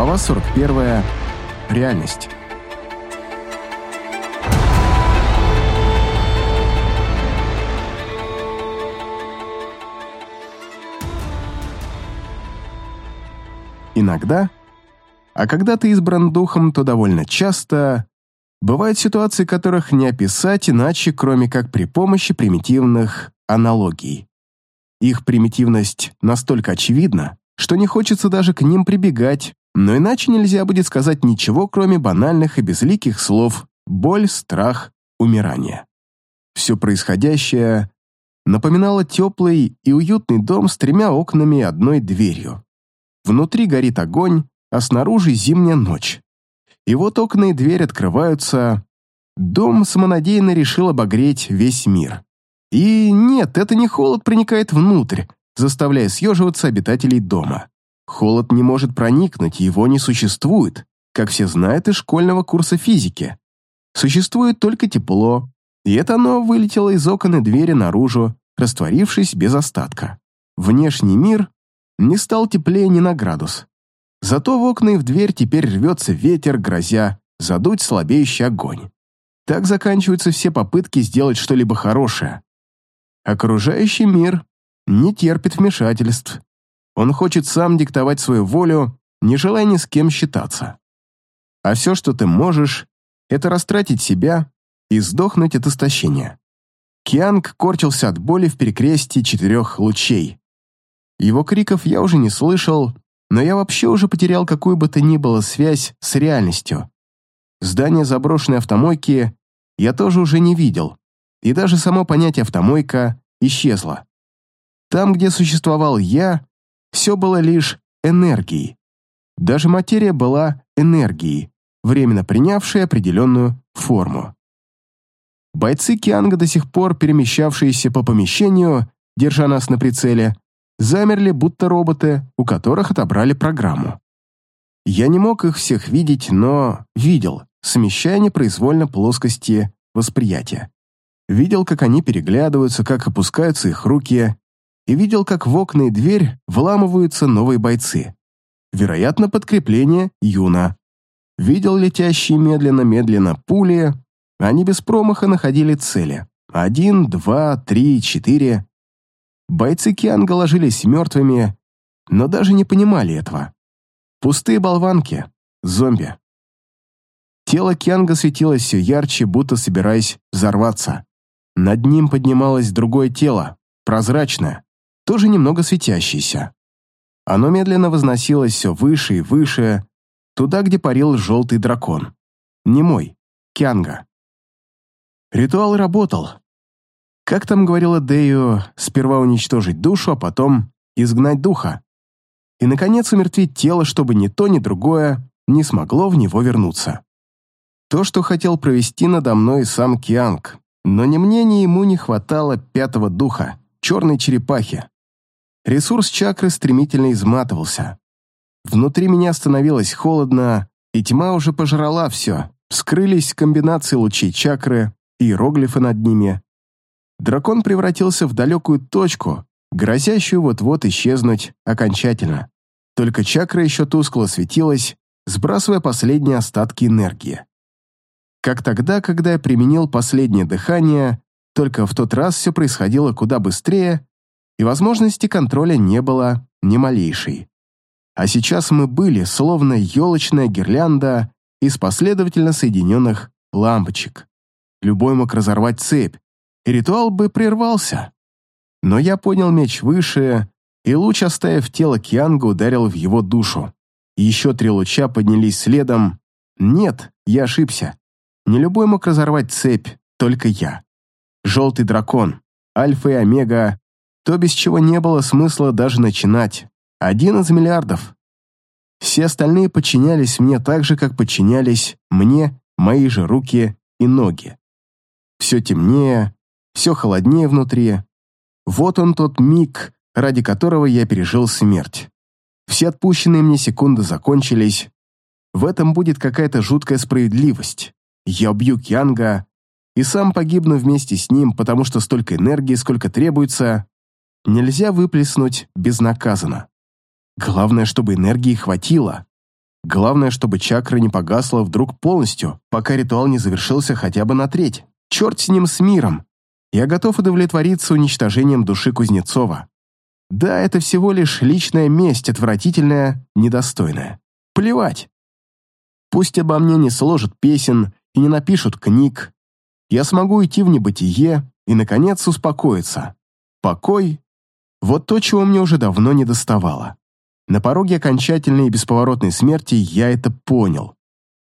Глава 41. Реальность. Иногда, а когда ты избран духом, то довольно часто, бывают ситуации, которых не описать иначе, кроме как при помощи примитивных аналогий. Их примитивность настолько очевидна, что не хочется даже к ним прибегать, но иначе нельзя будет сказать ничего, кроме банальных и безликих слов «боль», «страх», «умирание». Все происходящее напоминало теплый и уютный дом с тремя окнами и одной дверью. Внутри горит огонь, а снаружи зимняя ночь. И вот окна и дверь открываются. Дом самонадеянно решил обогреть весь мир. И нет, это не холод проникает внутрь, заставляя съеживаться обитателей дома. Холод не может проникнуть, его не существует, как все знают из школьного курса физики. Существует только тепло, и это оно вылетело из окон и двери наружу, растворившись без остатка. Внешний мир не стал теплее ни на градус. Зато в окна и в дверь теперь рвется ветер, грозя задуть слабеющий огонь. Так заканчиваются все попытки сделать что-либо хорошее. Окружающий мир не терпит вмешательств. Он хочет сам диктовать свою волю, не желая ни с кем считаться. А все, что ты можешь, это растратить себя и сдохнуть от истощения. Кианг корчился от боли в перекрестии четырех лучей. Его криков я уже не слышал, но я вообще уже потерял какую бы то ни было связь с реальностью. Здание заброшенной автомойки я тоже уже не видел, и даже само понятие «автомойка» исчезло. Там, где существовал я, все было лишь энергией. Даже материя была энергией, временно принявшей определенную форму. Бойцы Кианга, до сих пор перемещавшиеся по помещению, держа нас на прицеле, замерли, будто роботы, у которых отобрали программу. Я не мог их всех видеть, но видел, смещая непроизвольно плоскости восприятия. Видел, как они переглядываются, как опускаются их руки, и видел, как в окна и дверь вламываются новые бойцы. Вероятно, подкрепление Юна. Видел летящие медленно-медленно пули, они без промаха находили цели. Один, два, три, четыре. Бойцы Кианга ложились мертвыми, но даже не понимали этого. Пустые болванки, зомби. Тело Кианга светилось все ярче, будто собираясь взорваться. Над ним поднималось другое тело, прозрачное, тоже немного светящееся. Оно медленно возносилось все выше и выше, туда, где парил желтый дракон. Не мой, Кианга. Ритуал работал, как там говорила Дею, сперва уничтожить душу, а потом изгнать духа. И, наконец, умертвить тело, чтобы ни то, ни другое не смогло в него вернуться. То, что хотел провести надо мной сам Кианг, но ни мне, ни ему не хватало пятого духа, черной черепахи. Ресурс чакры стремительно изматывался. Внутри меня становилось холодно, и тьма уже пожрала все. Вскрылись комбинации лучей чакры, иероглифы над ними, дракон превратился в далекую точку, грозящую вот-вот исчезнуть окончательно. Только чакра еще тускло светилась, сбрасывая последние остатки энергии. Как тогда, когда я применил последнее дыхание, только в тот раз все происходило куда быстрее, и возможности контроля не было ни малейшей. А сейчас мы были, словно елочная гирлянда из последовательно соединенных лампочек. Любой мог разорвать цепь, и ритуал бы прервался. Но я понял меч выше, и луч, оставив тело Кианга, ударил в его душу. Еще три луча поднялись следом. Нет, я ошибся. Не любой мог разорвать цепь, только я. Желтый дракон, альфа и омега, то, без чего не было смысла даже начинать. Один из миллиардов. Все остальные подчинялись мне так же, как подчинялись мне мои же руки и ноги. Все темнее, все холоднее внутри. Вот он тот миг, ради которого я пережил смерть. Все отпущенные мне секунды закончились. В этом будет какая-то жуткая справедливость. Я убью Кьянга и сам погибну вместе с ним, потому что столько энергии, сколько требуется, нельзя выплеснуть безнаказанно. Главное, чтобы энергии хватило. Главное, чтобы чакра не погасла вдруг полностью, пока ритуал не завершился хотя бы на треть. Черт с ним с миром. Я готов удовлетвориться уничтожением души Кузнецова. Да, это всего лишь личная месть, отвратительная, недостойная. Плевать. Пусть обо мне не сложат песен и не напишут книг. Я смогу уйти в небытие и, наконец, успокоиться. Покой — вот то, чего мне уже давно не доставало. На пороге окончательной и бесповоротной смерти я это понял.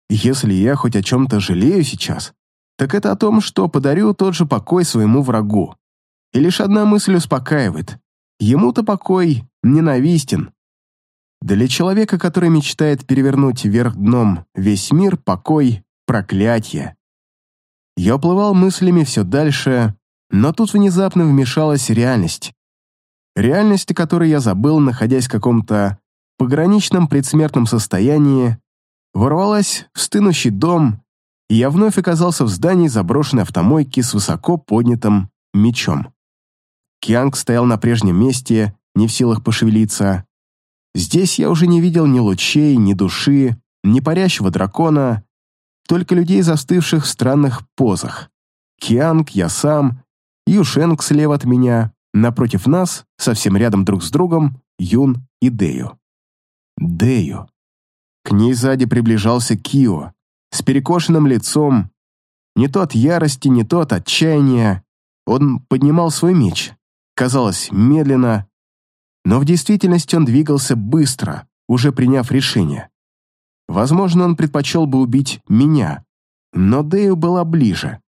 Если я хоть о чем-то жалею сейчас, так это о том, что подарю тот же покой своему врагу. И лишь одна мысль успокаивает. Ему-то покой ненавистен. Для человека, который мечтает перевернуть вверх дном весь мир, покой — проклятие. Я уплывал мыслями все дальше, но тут внезапно вмешалась реальность. Реальность, о которой я забыл, находясь в каком-то пограничном предсмертном состоянии, ворвалась в стынущий дом, и я вновь оказался в здании заброшенной автомойки с высоко поднятым мечом. Кианг стоял на прежнем месте, не в силах пошевелиться. Здесь я уже не видел ни лучей, ни души, ни парящего дракона, только людей, застывших в странных позах. Кианг, я сам, Юшенг слева от меня, напротив нас, совсем рядом друг с другом, Юн и Дею. Дею. К ней сзади приближался Кио, с перекошенным лицом, не то от ярости, не то от отчаяния. Он поднимал свой меч, казалось, медленно, но в действительности он двигался быстро, уже приняв решение. Возможно, он предпочел бы убить меня, но Дэю была ближе,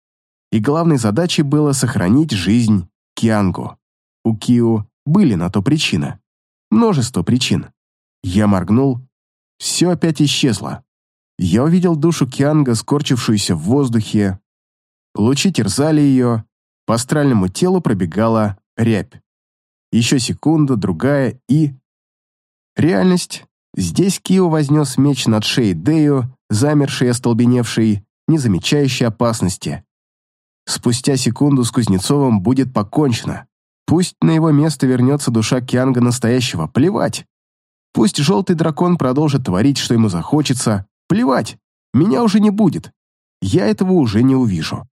и главной задачей было сохранить жизнь Киангу. У Кио были на то причины. Множество причин. Я моргнул, все опять исчезло. Я увидел душу Кианга, скорчившуюся в воздухе. Лучи терзали ее, по астральному телу пробегала рябь. Еще секунда, другая и... Реальность. Здесь Кио вознес меч над шеей Дею, замерший и остолбеневший, не замечающий опасности. Спустя секунду с Кузнецовым будет покончено. Пусть на его место вернется душа Кианга настоящего, плевать. Пусть желтый дракон продолжит творить, что ему захочется, плевать. Меня уже не будет. Я этого уже не увижу.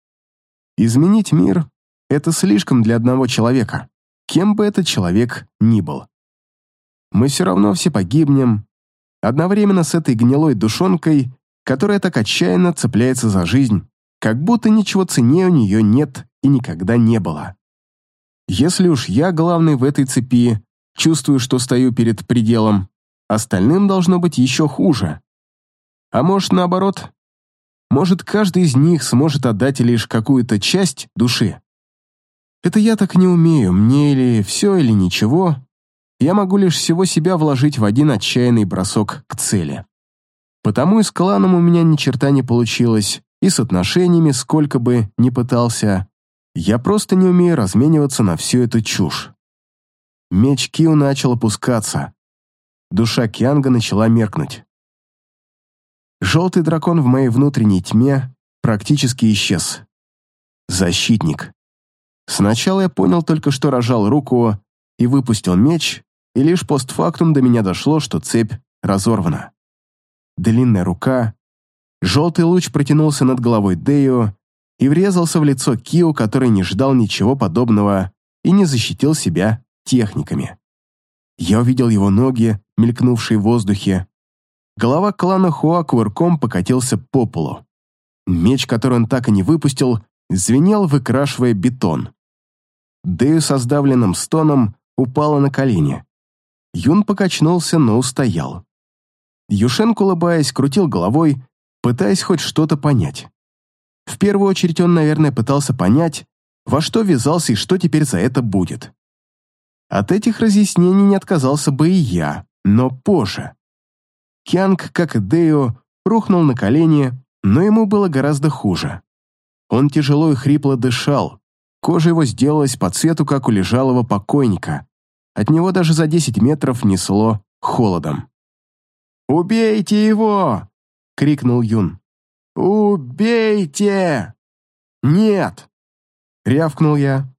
Изменить мир — это слишком для одного человека кем бы этот человек ни был. Мы все равно все погибнем, одновременно с этой гнилой душонкой, которая так отчаянно цепляется за жизнь, как будто ничего ценнее у нее нет и никогда не было. Если уж я главный в этой цепи, чувствую, что стою перед пределом, остальным должно быть еще хуже. А может, наоборот, может, каждый из них сможет отдать лишь какую-то часть души. Это я так не умею, мне или все, или ничего. Я могу лишь всего себя вложить в один отчаянный бросок к цели. Потому и с кланом у меня ни черта не получилось, и с отношениями, сколько бы ни пытался. Я просто не умею размениваться на всю эту чушь. Меч Кио начал опускаться. Душа Кианга начала меркнуть. Желтый дракон в моей внутренней тьме практически исчез. Защитник. Сначала я понял только, что рожал руку и выпустил меч, и лишь постфактум до меня дошло, что цепь разорвана. Длинная рука, желтый луч протянулся над головой Дею и врезался в лицо Кио, который не ждал ничего подобного и не защитил себя техниками. Я увидел его ноги, мелькнувшие в воздухе. Голова клана Хуа кувырком покатился по полу. Меч, который он так и не выпустил, звенел, выкрашивая бетон. Дэю со сдавленным стоном упала на колени. Юн покачнулся, но устоял. Юшен, улыбаясь, крутил головой, пытаясь хоть что-то понять. В первую очередь он, наверное, пытался понять, во что ввязался и что теперь за это будет. От этих разъяснений не отказался бы и я, но позже. Кянг, как и Дэю, рухнул на колени, но ему было гораздо хуже. Он тяжело и хрипло дышал. Кожа его сделалась по цвету, как у лежалого покойника. От него даже за 10 метров несло холодом. «Убейте его!» — крикнул Юн. «Убейте!» «Нет!» — рявкнул я.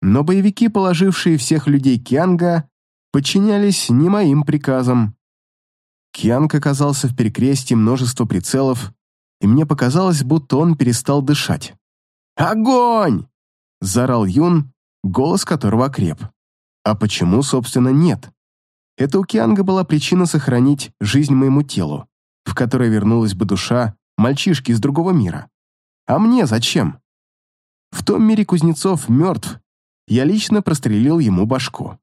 Но боевики, положившие всех людей Кианга, подчинялись не моим приказам. Кианг оказался в перекрестии множества прицелов, и мне показалось, будто он перестал дышать. «Огонь!» — заорал Юн, голос которого окреп. А почему, собственно, нет? Это у Кианга была причина сохранить жизнь моему телу, в которое вернулась бы душа мальчишки из другого мира. А мне зачем? В том мире Кузнецов мертв, я лично прострелил ему башку.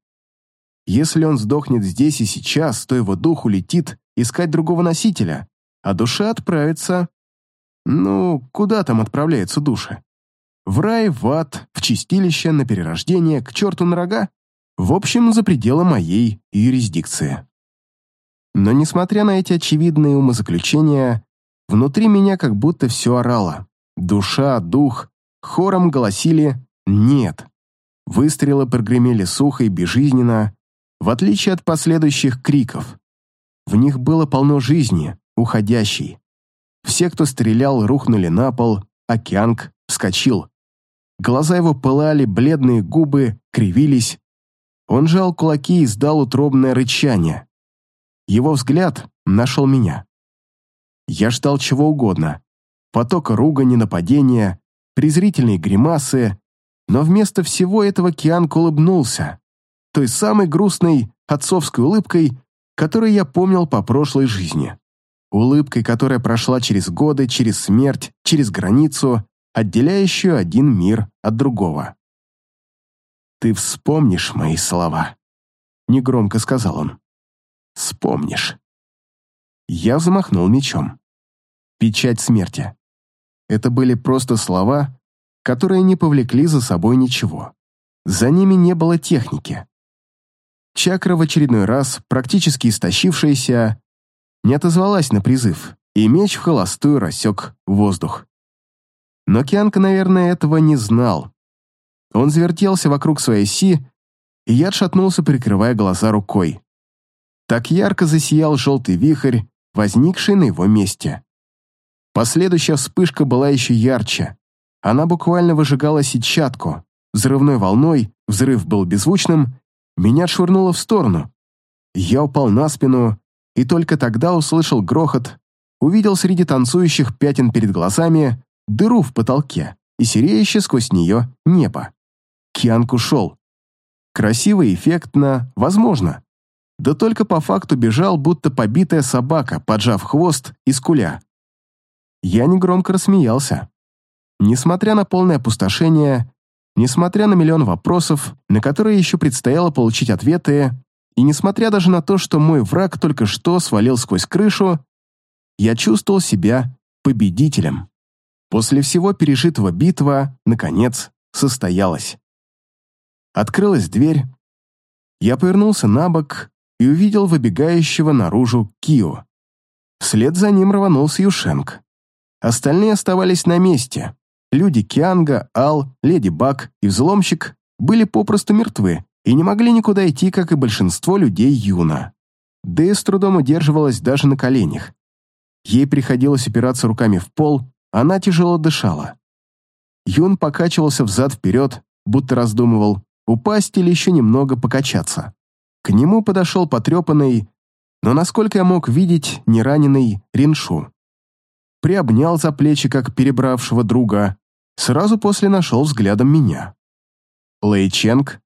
Если он сдохнет здесь и сейчас, то его дух улетит искать другого носителя, а душа отправится... Ну, куда там отправляются души? В рай, в ад, в чистилище, на перерождение, к черту на рога? В общем, за пределы моей юрисдикции. Но несмотря на эти очевидные умозаключения, внутри меня как будто все орало. Душа, дух, хором голосили «нет». Выстрелы прогремели сухо и безжизненно, в отличие от последующих криков. В них было полно жизни, уходящей. Все, кто стрелял, рухнули на пол, а Кианг вскочил. Глаза его пылали, бледные губы кривились. Он жал кулаки и издал утробное рычание. Его взгляд нашел меня. Я ждал чего угодно. Потока ругани, нападения, презрительные гримасы, но вместо всего этого Кианг улыбнулся. Той самой грустной отцовской улыбкой, которую я помнил по прошлой жизни. Улыбкой, которая прошла через годы, через смерть, через границу, отделяющую один мир от другого. «Ты вспомнишь мои слова», — негромко сказал он. «Вспомнишь». Я взмахнул мечом. Печать смерти. Это были просто слова, которые не повлекли за собой ничего. За ними не было техники. Чакра в очередной раз, практически истощившаяся, не отозвалась на призыв, и меч в холостую рассек воздух. Но Кианка, наверное, этого не знал. Он завертелся вокруг своей оси, и я отшатнулся, прикрывая глаза рукой. Так ярко засиял желтый вихрь, возникший на его месте. Последующая вспышка была еще ярче. Она буквально выжигала сетчатку. Взрывной волной, взрыв был беззвучным, меня швырнуло в сторону. Я упал на спину, и только тогда услышал грохот, увидел среди танцующих пятен перед глазами дыру в потолке и сереющее сквозь нее небо. Кианг ушел. Красиво и эффектно, возможно. Да только по факту бежал, будто побитая собака, поджав хвост и скуля. Я негромко рассмеялся. Несмотря на полное опустошение, несмотря на миллион вопросов, на которые еще предстояло получить ответы, и несмотря даже на то, что мой враг только что свалил сквозь крышу, я чувствовал себя победителем. После всего пережитого битва, наконец, состоялась. Открылась дверь. Я повернулся на бок и увидел выбегающего наружу Кио. Вслед за ним рванулся Юшенк. Остальные оставались на месте. Люди Кианга, Ал, Леди Баг и Взломщик были попросту мертвы и не могли никуда идти, как и большинство людей Юна. Дэй с трудом удерживалась даже на коленях. Ей приходилось опираться руками в пол, она тяжело дышала. Юн покачивался взад-вперед, будто раздумывал, упасть или еще немного покачаться. К нему подошел потрепанный, но, насколько я мог видеть, не раненый Риншу. Приобнял за плечи, как перебравшего друга, сразу после нашел взглядом меня. Лэй Ченг,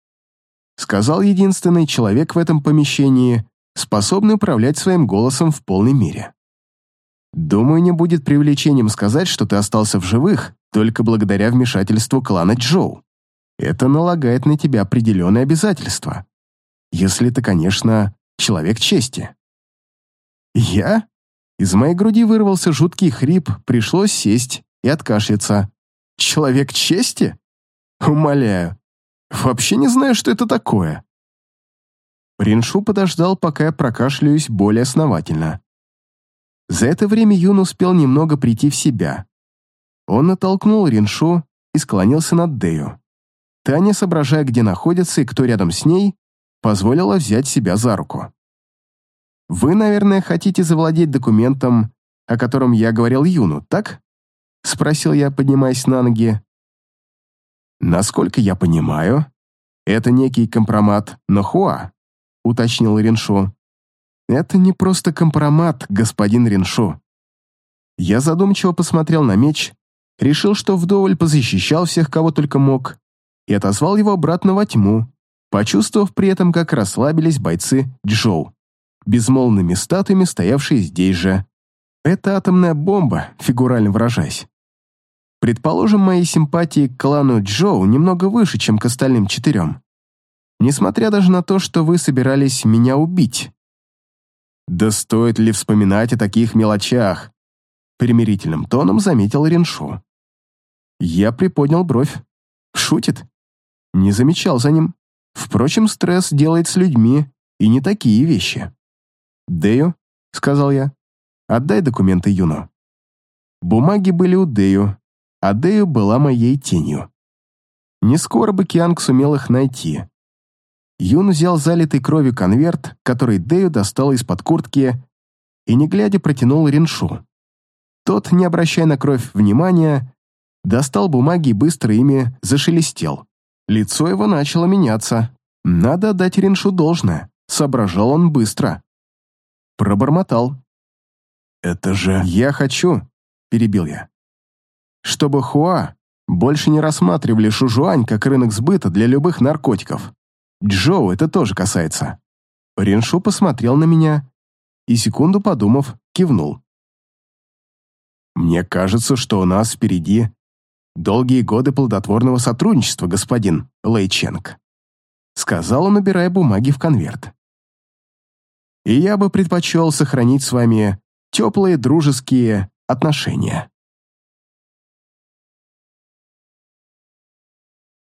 сказал единственный человек в этом помещении, способный управлять своим голосом в полной мере. Думаю, не будет привлечением сказать, что ты остался в живых только благодаря вмешательству клана Джоу. Это налагает на тебя определенные обязательства. Если ты, конечно, человек чести. Я? Из моей груди вырвался жуткий хрип, пришлось сесть и откашляться. Человек чести? Умоляю. Вообще не знаю, что это такое. Риншу подождал, пока я прокашляюсь более основательно. За это время Юн успел немного прийти в себя. Он натолкнул Риншу и склонился над Дею. Таня, соображая, где находится и кто рядом с ней, позволила взять себя за руку. «Вы, наверное, хотите завладеть документом, о котором я говорил Юну, так?» — спросил я, поднимаясь на ноги. «Насколько я понимаю, это некий компромат на Хуа», — уточнил Риншу. Это не просто компромат, господин Реншу. Я задумчиво посмотрел на меч, решил, что вдоволь позащищал всех, кого только мог, и отозвал его обратно во тьму, почувствовав при этом, как расслабились бойцы Джоу, безмолвными статуями, стоявшие здесь же. Это атомная бомба, фигурально выражаясь. Предположим, мои симпатии к клану Джоу немного выше, чем к остальным четырем. Несмотря даже на то, что вы собирались меня убить. Да стоит ли вспоминать о таких мелочах? Примирительным тоном заметил Реншу. Я приподнял бровь. Шутит? Не замечал за ним. Впрочем, стресс делает с людьми и не такие вещи. «Дэю», — сказал я, — «отдай документы Юно». Бумаги были у Дэю, а Дэю была моей тенью. Не скоро бы Кианг сумел их найти. Юн взял залитый кровью конверт, который Дэю достал из-под куртки, и, не глядя, протянул Риншу. Тот, не обращая на кровь внимания, достал бумаги и быстро ими зашелестел. Лицо его начало меняться. Надо отдать Риншу должное. Соображал он быстро. Пробормотал. «Это же...» «Я хочу», — перебил я. «Чтобы Хуа больше не рассматривали Шужуань как рынок сбыта для любых наркотиков. Джоу это тоже касается». Риншу посмотрел на меня и, секунду подумав, кивнул. «Мне кажется, что у нас впереди долгие годы плодотворного сотрудничества, господин Лэй Ченг», сказал он, убирая бумаги в конверт. «И я бы предпочел сохранить с вами теплые дружеские отношения».